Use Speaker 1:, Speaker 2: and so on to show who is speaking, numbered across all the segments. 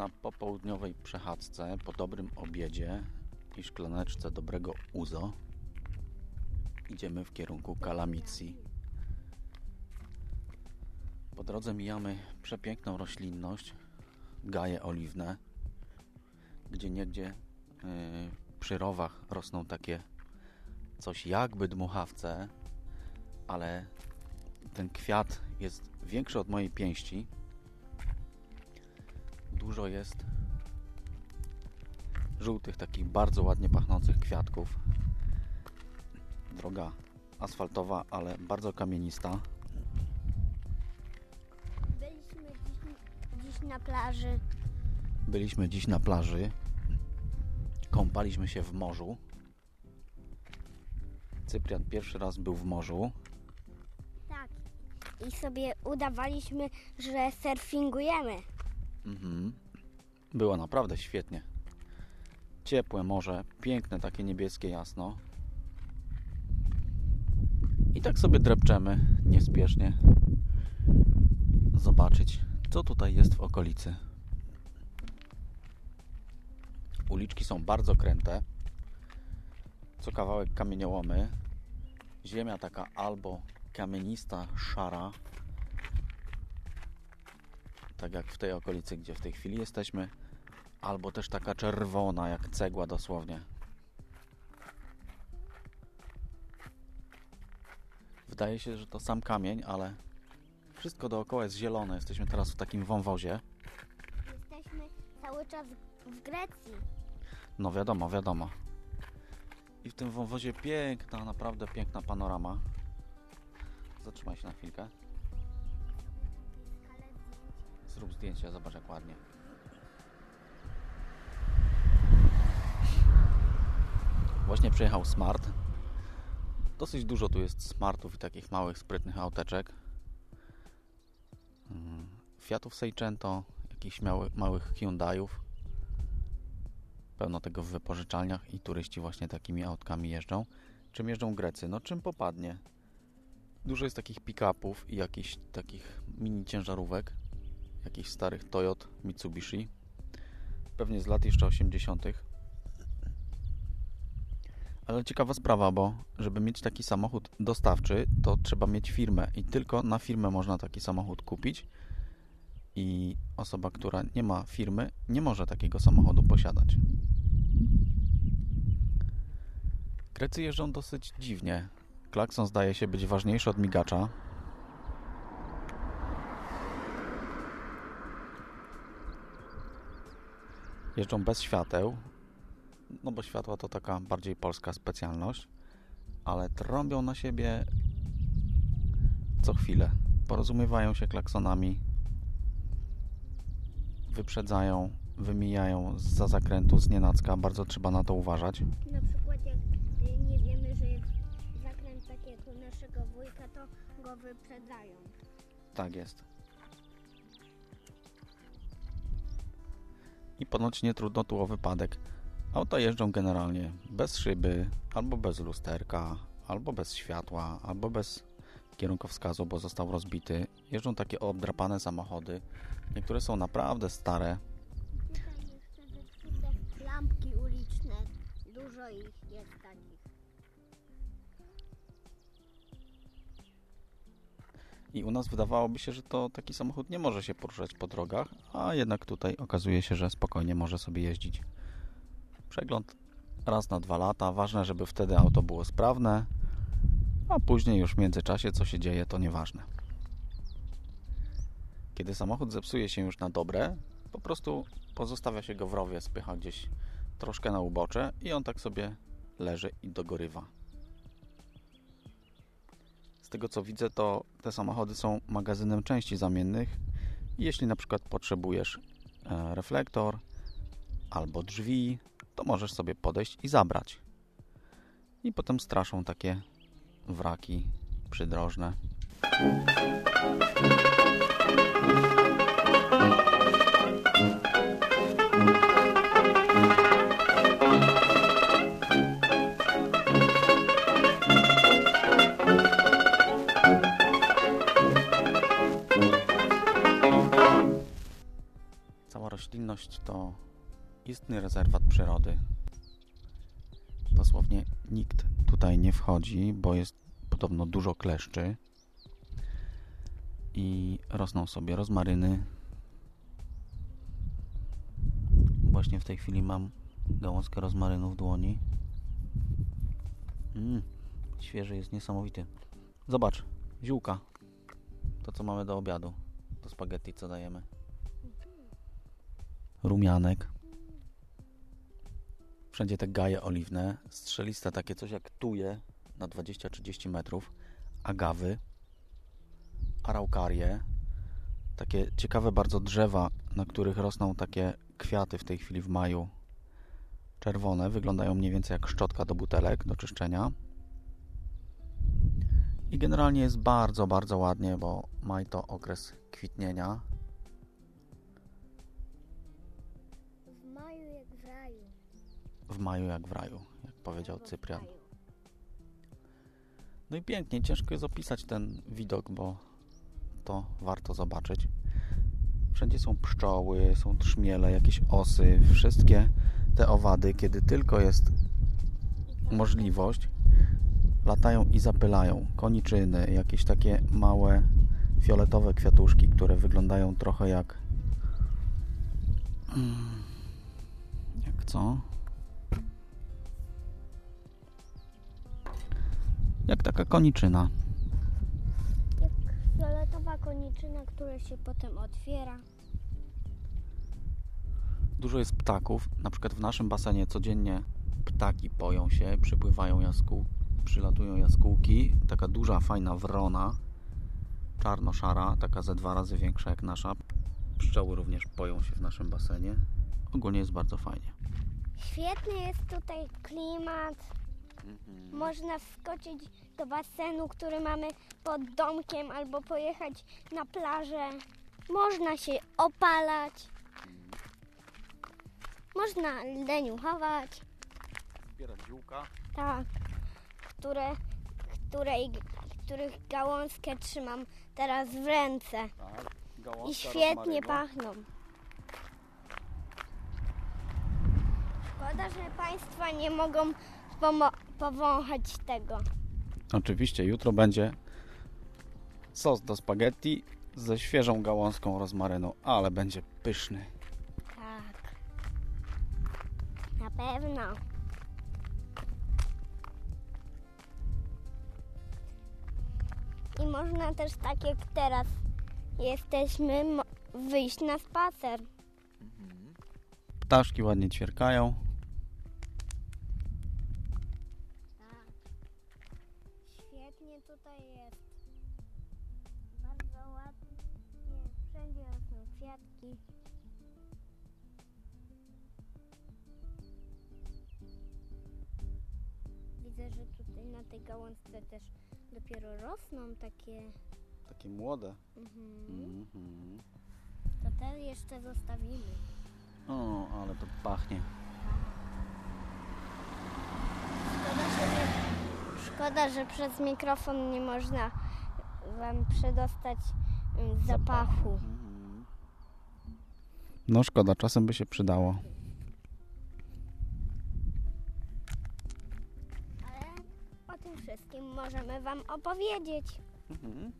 Speaker 1: Na popołudniowej przechadzce po dobrym obiedzie i szklaneczce dobrego uzo. Idziemy w kierunku Kalamicji. Po drodze mijamy przepiękną roślinność, gaje oliwne, gdzie niegdzie yy, przy rowach rosną takie coś jakby dmuchawce, ale ten kwiat jest większy od mojej pięści dużo jest żółtych, takich bardzo ładnie pachnących kwiatków. Droga asfaltowa, ale bardzo kamienista.
Speaker 2: Byliśmy dziś, dziś na plaży.
Speaker 1: Byliśmy dziś na plaży. Kąpaliśmy się w morzu. Cyprian pierwszy raz był w morzu.
Speaker 2: Tak. I sobie udawaliśmy, że surfingujemy.
Speaker 1: Mhm. Było naprawdę świetnie. Ciepłe morze, piękne, takie niebieskie jasno. I tak sobie drepczemy niespiesznie. Zobaczyć, co tutaj jest w okolicy. Uliczki są bardzo kręte. Co kawałek kamieniołomy. Ziemia taka albo kamienista, szara, tak jak w tej okolicy, gdzie w tej chwili jesteśmy, albo też taka czerwona, jak cegła dosłownie. Wydaje się, że to sam kamień, ale wszystko dookoła jest zielone. Jesteśmy teraz w takim wąwozie.
Speaker 2: Jesteśmy cały czas w Grecji.
Speaker 1: No wiadomo, wiadomo. I w tym wąwozie piękna, naprawdę piękna panorama. Zatrzymaj się na chwilkę. Zrób zdjęcie, zobacz jak ładnie. Właśnie przyjechał Smart. Dosyć dużo tu jest Smartów i takich małych, sprytnych auteczek. Mm, Fiatów Seicento, jakichś mały, małych Hyundaiów. Pełno tego w wypożyczalniach i turyści właśnie takimi autkami jeżdżą. Czym jeżdżą Grecy? No czym popadnie. Dużo jest takich pick-upów i jakichś takich mini ciężarówek jakichś starych Toyot Mitsubishi. Pewnie z lat jeszcze 80. Ale ciekawa sprawa, bo żeby mieć taki samochód dostawczy, to trzeba mieć firmę i tylko na firmę można taki samochód kupić. I osoba, która nie ma firmy, nie może takiego samochodu posiadać. Grecy jeżdżą dosyć dziwnie. Klakson zdaje się być ważniejszy od migacza. Jeżdżą bez świateł, no bo światła to taka bardziej polska specjalność, ale trąbią na siebie co chwilę. Porozumiewają się klaksonami, wyprzedzają, wymijają za zakrętu, z nienacka. Bardzo trzeba na to uważać.
Speaker 2: Na przykład jak nie wiemy, że jest zakręt jak u naszego wujka, to go wyprzedzają.
Speaker 1: Tak jest. I ponoć nie trudno tu o wypadek. Auta jeżdżą generalnie bez szyby, albo bez lusterka, albo bez światła, albo bez kierunkowskazu, bo został rozbity. Jeżdżą takie obdrapane samochody. Niektóre są naprawdę stare.
Speaker 2: Lampki uliczne. Dużo ich
Speaker 1: I u nas wydawałoby się, że to taki samochód nie może się poruszać po drogach, a jednak tutaj okazuje się, że spokojnie może sobie jeździć. Przegląd raz na dwa lata. Ważne, żeby wtedy auto było sprawne, a później już w międzyczasie co się dzieje to nieważne. Kiedy samochód zepsuje się już na dobre, po prostu pozostawia się go w rowie, spycha gdzieś troszkę na ubocze i on tak sobie leży i dogorywa. Tego co widzę, to te samochody są magazynem części zamiennych jeśli na przykład potrzebujesz e, reflektor albo drzwi, to możesz sobie podejść i zabrać. I potem straszą takie wraki przydrożne. Rezerwat przyrody. Dosłownie nikt tutaj nie wchodzi, bo jest podobno dużo kleszczy i rosną sobie rozmaryny. Właśnie w tej chwili mam gałązkę rozmarynu w dłoni. Mm, świeży jest niesamowity. Zobacz, ziółka. To co mamy do obiadu. Do spaghetti co dajemy. Rumianek. Wszędzie te gaje oliwne, strzeliste takie coś jak tuje na 20-30 metrów, agawy, araukarie, takie ciekawe bardzo drzewa, na których rosną takie kwiaty w tej chwili w maju, czerwone, wyglądają mniej więcej jak szczotka do butelek, do czyszczenia. I generalnie jest bardzo, bardzo ładnie, bo maj to okres kwitnienia.
Speaker 2: W maju jak w raju,
Speaker 1: jak powiedział Cyprian. No i pięknie, ciężko jest opisać ten widok, bo to warto zobaczyć. Wszędzie są pszczoły, są trzmiele, jakieś osy, wszystkie te owady, kiedy tylko jest możliwość, latają i zapylają koniczyny, jakieś takie małe fioletowe kwiatuszki, które wyglądają trochę jak Mm, jak co? Jak taka koniczyna.
Speaker 2: Jak fioletowa koniczyna, która się potem otwiera.
Speaker 1: Dużo jest ptaków. Na przykład w naszym basenie codziennie ptaki poją się, przypływają jaskół, przylatują jaskółki. Taka duża, fajna wrona, czarno-szara, taka ze dwa razy większa jak nasza. Pszczoły również poją się w naszym basenie. Ogólnie jest bardzo fajnie.
Speaker 2: Świetny jest tutaj klimat. Można wskoczyć do basenu, który mamy pod domkiem, albo pojechać na plażę. Można się opalać. Można leniuchować.
Speaker 1: Zbierać ziółka.
Speaker 2: Tak. Które, której, których gałązkę trzymam teraz w ręce.
Speaker 1: Tak.
Speaker 2: I świetnie pachną. Szkoda, że Państwa nie mogą powąchać tego.
Speaker 1: Oczywiście, jutro będzie sos do spaghetti ze świeżą gałązką rozmarynu, ale będzie pyszny.
Speaker 2: Tak. Na pewno. I można też tak jak teraz jesteśmy wyjść na spacer.
Speaker 1: Ptaszki ładnie ćwierkają.
Speaker 2: Kwiatki. Widzę, że tutaj na tej gałązce też dopiero rosną takie.
Speaker 1: Takie młode.
Speaker 2: Mhm.
Speaker 1: Mhm.
Speaker 2: To te jeszcze zostawimy.
Speaker 1: O, ale to pachnie.
Speaker 2: Szkoda, że, szkoda, że przez mikrofon nie można Wam przedostać mm, zapachu.
Speaker 1: No szkoda, czasem by się przydało.
Speaker 2: Ale o tym wszystkim możemy Wam opowiedzieć.
Speaker 1: Mhm.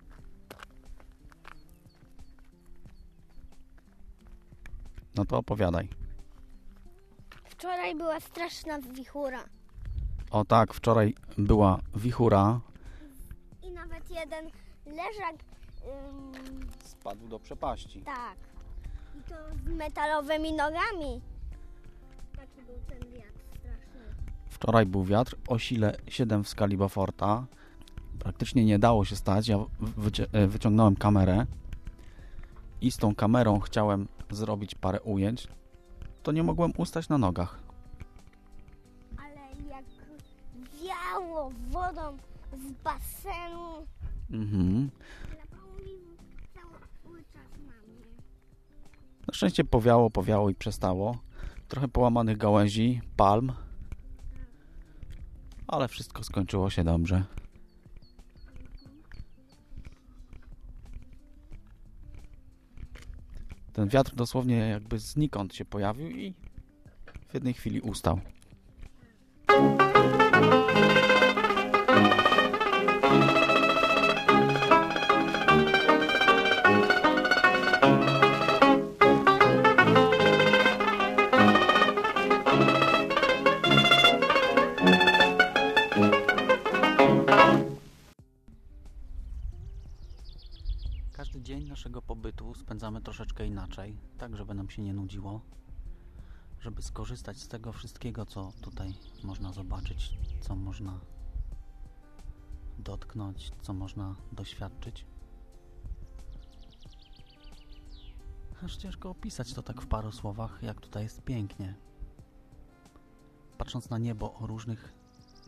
Speaker 1: No to opowiadaj.
Speaker 2: Wczoraj była straszna wichura.
Speaker 1: O tak, wczoraj była wichura.
Speaker 2: nawet jeden leżak, ym,
Speaker 1: Spadł do przepaści.
Speaker 2: tak, i to z metalowymi nogami. Taki był ten wiatr straszny.
Speaker 1: Wczoraj był wiatr o sile 7 w skali Beauforta. Praktycznie nie dało się stać. Ja e, wyciągnąłem kamerę i z tą kamerą chciałem zrobić parę ujęć. To nie mogłem ustać na nogach.
Speaker 2: Ale jak wiało wodą z basenu,
Speaker 1: Mhm.
Speaker 2: cały czas mnie.
Speaker 1: Na szczęście powiało, powiało i przestało. Trochę połamanych gałęzi, palm. Ale wszystko skończyło się dobrze. Ten wiatr dosłownie jakby znikąd się pojawił i w jednej chwili ustał. Dzień naszego pobytu spędzamy troszeczkę inaczej, tak żeby nam się nie nudziło, żeby skorzystać z tego wszystkiego, co tutaj można zobaczyć, co można dotknąć, co można doświadczyć. Aż ciężko opisać to tak w paru słowach, jak tutaj jest pięknie. Patrząc na niebo o różnych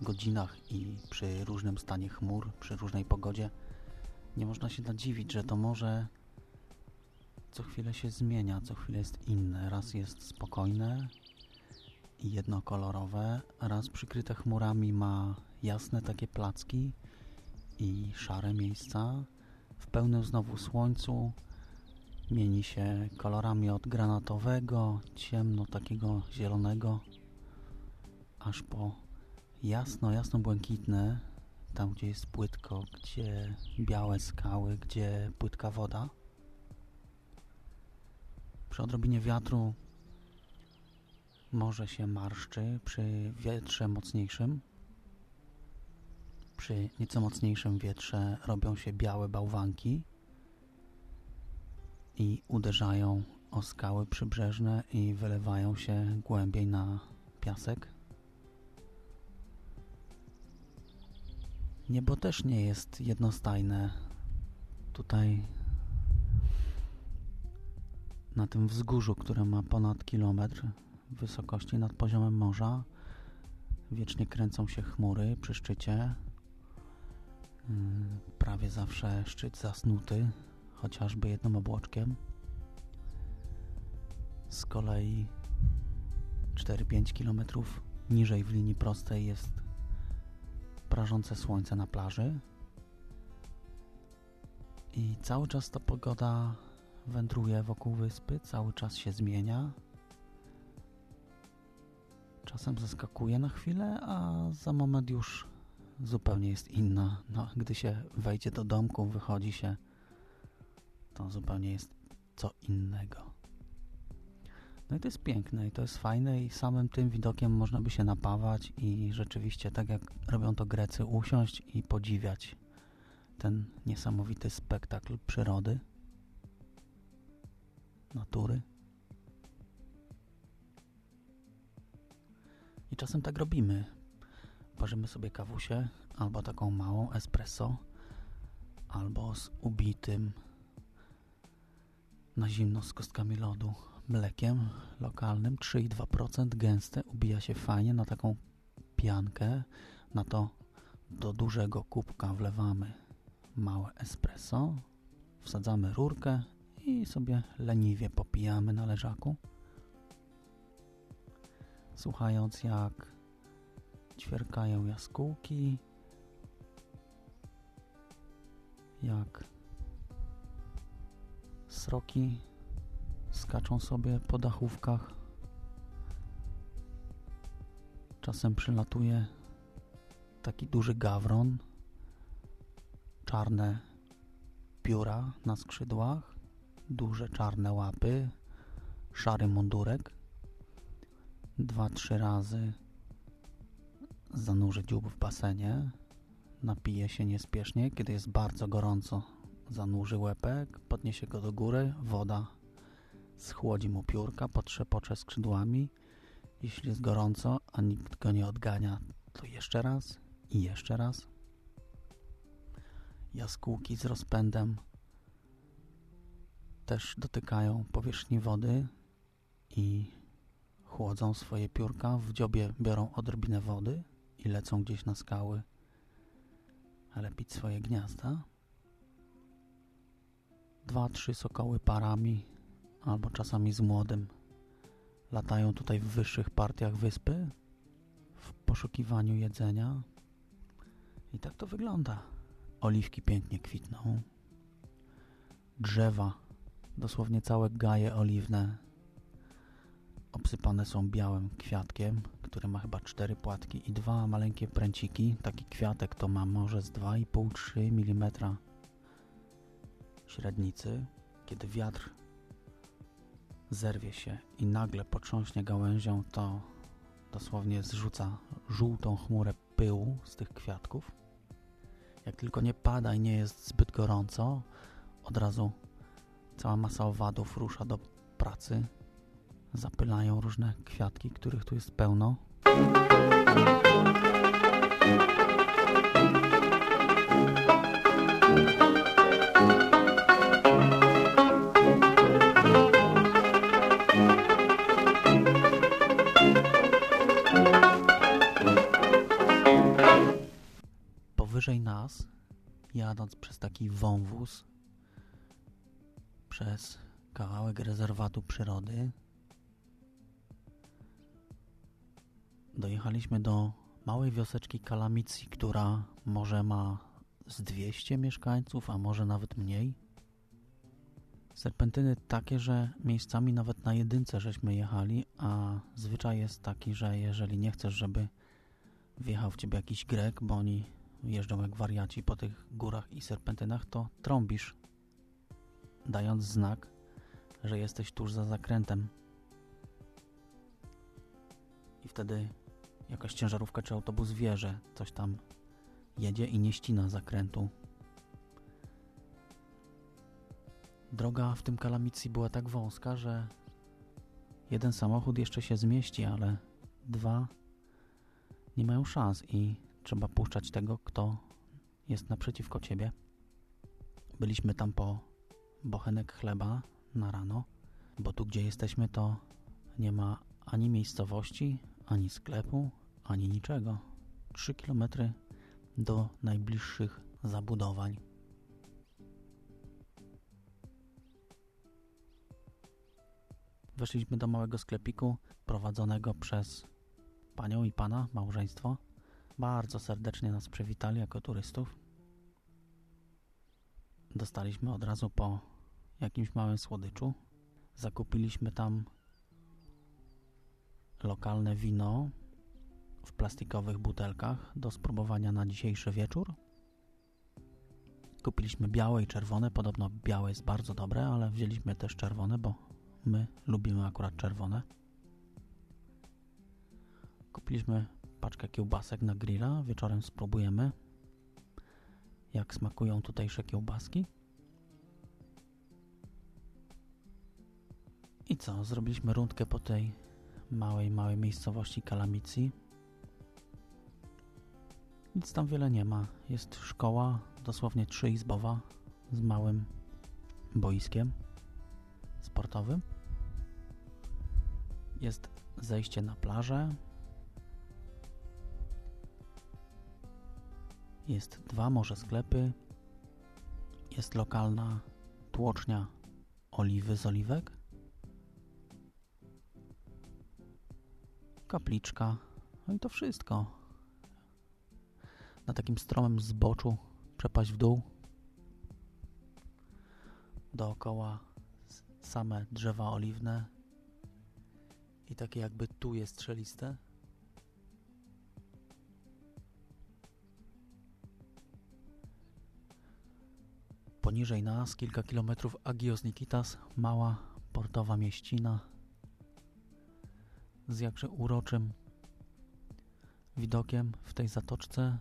Speaker 1: godzinach i przy różnym stanie chmur, przy różnej pogodzie, nie można się nadziwić, że to morze co chwilę się zmienia, co chwilę jest inne. Raz jest spokojne i jednokolorowe, raz przykryte chmurami ma jasne takie placki i szare miejsca. W pełnym znowu słońcu mieni się kolorami od granatowego, ciemno takiego zielonego, aż po jasno, jasno błękitne, tam gdzie jest płytko, gdzie białe skały, gdzie płytka woda. Przy odrobinie wiatru morze się marszczy, przy wietrze mocniejszym. Przy nieco mocniejszym wietrze robią się białe bałwanki i uderzają o skały przybrzeżne i wylewają się głębiej na piasek. Niebo też nie jest jednostajne. Tutaj na tym wzgórzu, które ma ponad kilometr wysokości nad poziomem morza, wiecznie kręcą się chmury przy szczycie. Yy, Prawie zawsze szczyt zasnuty, chociażby jednym obłoczkiem. Z kolei 4-5 kilometrów niżej w linii prostej jest prażące słońce na plaży i cały czas ta pogoda wędruje wokół wyspy, cały czas się zmienia. Czasem zaskakuje na chwilę, a za moment już zupełnie jest inna. No, gdy się wejdzie do domku, wychodzi się, to zupełnie jest co innego. No i to jest piękne i to jest fajne i samym tym widokiem można by się napawać i rzeczywiście, tak jak robią to Grecy, usiąść i podziwiać ten niesamowity spektakl przyrody, natury. I czasem tak robimy. Parzymy sobie kawusie albo taką małą espresso, albo z ubitym na zimno z kostkami lodu mlekiem lokalnym 3,2% gęste ubija się fajnie na taką piankę na to do dużego kubka wlewamy małe espresso wsadzamy rurkę i sobie leniwie popijamy na leżaku. Słuchając jak ćwierkają jaskółki jak sroki skaczą sobie po dachówkach. Czasem przylatuje taki duży gawron, czarne pióra na skrzydłach, duże czarne łapy, szary mundurek. Dwa, trzy razy zanurzy dziób w basenie, napije się niespiesznie, kiedy jest bardzo gorąco. Zanurzy łepek, podniesie go do góry, woda schłodzi mu piórka, potrzepocze skrzydłami. Jeśli jest gorąco, a nikt go nie odgania, to jeszcze raz i jeszcze raz. Jaskółki z rozpędem też dotykają powierzchni wody i chłodzą swoje piórka. W dziobie biorą odrobinę wody i lecą gdzieś na skały lepić swoje gniazda. Dwa, trzy sokoły parami albo czasami z młodym latają tutaj w wyższych partiach wyspy w poszukiwaniu jedzenia. I tak to wygląda. Oliwki pięknie kwitną. Drzewa, dosłownie całe gaje oliwne, obsypane są białym kwiatkiem, który ma chyba cztery płatki i dwa maleńkie pręciki. Taki kwiatek to ma może z 2,5-3 mm średnicy. Kiedy wiatr zerwie się i nagle potrząśnie gałęzią, to dosłownie zrzuca żółtą chmurę pyłu z tych kwiatków. Jak tylko nie pada i nie jest zbyt gorąco, od razu cała masa owadów rusza do pracy. Zapylają różne kwiatki, których tu jest pełno. Przez kawałek rezerwatu przyrody, dojechaliśmy do małej wioseczki Kalamicji, która może ma z 200 mieszkańców, a może nawet mniej. Serpentyny takie, że miejscami nawet na jedynce żeśmy jechali, a zwyczaj jest taki, że jeżeli nie chcesz, żeby wjechał w ciebie jakiś Grek, bo oni jeżdżą jak wariaci po tych górach i serpentynach, to trąbisz, dając znak, że jesteś tuż za zakrętem. I wtedy jakaś ciężarówka czy autobus wie, że coś tam jedzie i nie ścina zakrętu. Droga w tym kalamicji była tak wąska, że jeden samochód jeszcze się zmieści, ale dwa nie mają szans i trzeba puszczać tego, kto jest naprzeciwko ciebie. Byliśmy tam po bochenek chleba na rano, bo tu gdzie jesteśmy to nie ma ani miejscowości, ani sklepu, ani niczego. Trzy kilometry do najbliższych zabudowań. Weszliśmy do małego sklepiku prowadzonego przez panią i pana, małżeństwo. Bardzo serdecznie nas przywitali jako turystów. Dostaliśmy od razu po jakimś małym słodyczu. Zakupiliśmy tam lokalne wino w plastikowych butelkach do spróbowania na dzisiejszy wieczór. Kupiliśmy białe i czerwone. Podobno białe jest bardzo dobre, ale wzięliśmy też czerwone, bo my lubimy akurat czerwone. Kupiliśmy paczkę kiełbasek na grilla. Wieczorem spróbujemy, jak smakują tutejsze kiełbaski. I co? Zrobiliśmy rundkę po tej małej, małej miejscowości Kalamicji. Nic tam wiele nie ma. Jest szkoła, dosłownie trzyizbowa, z małym boiskiem sportowym. Jest zejście na plażę. Jest dwa może sklepy. Jest lokalna tłocznia oliwy z oliwek. Kapliczka. No i to wszystko na takim stromym zboczu przepaść w dół. Dookoła same drzewa oliwne i takie jakby tu jest strzeliste. Poniżej nas, kilka kilometrów Agios Nikitas, mała portowa mieścina z jakże uroczym widokiem w tej zatoczce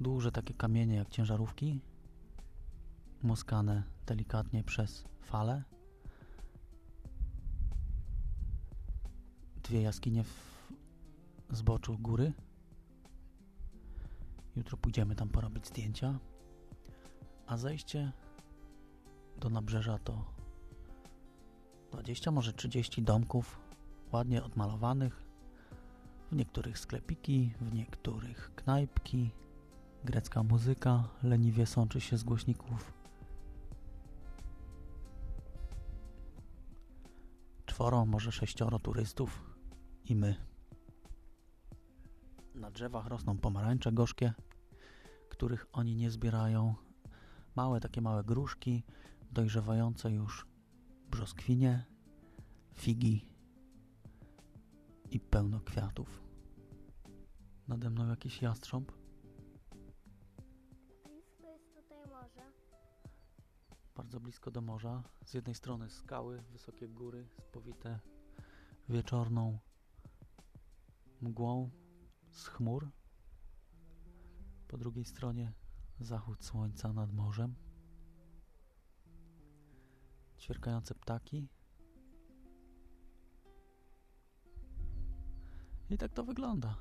Speaker 1: Duże takie kamienie jak ciężarówki, muskane delikatnie przez fale. Dwie jaskinie w zboczu góry. Jutro pójdziemy tam porobić zdjęcia. A zejście do nabrzeża to 20, może 30 domków ładnie odmalowanych. W niektórych sklepiki, w niektórych knajpki. Grecka muzyka leniwie sączy się z głośników. Czworo, może sześcioro turystów i my. Na drzewach rosną pomarańcze gorzkie, których oni nie zbierają. Małe, takie małe gruszki, dojrzewające już brzoskwinie, figi i pełno kwiatów. Nade mną jakiś jastrząb.
Speaker 2: Blisko jest tutaj morze.
Speaker 1: Bardzo blisko do morza. Z jednej strony skały, wysokie góry, spowite wieczorną mgłą z chmur. Po drugiej stronie zachód słońca nad morzem. Ćwierkające ptaki. I tak to wygląda.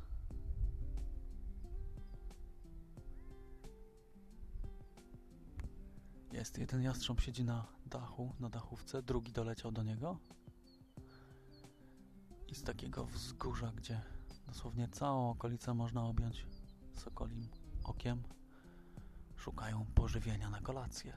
Speaker 1: Jest jeden jastrząb siedzi na dachu, na dachówce, drugi doleciał do niego. I z takiego wzgórza, gdzie dosłownie całą okolicę można objąć sokolim okiem, szukają pożywienia na kolację.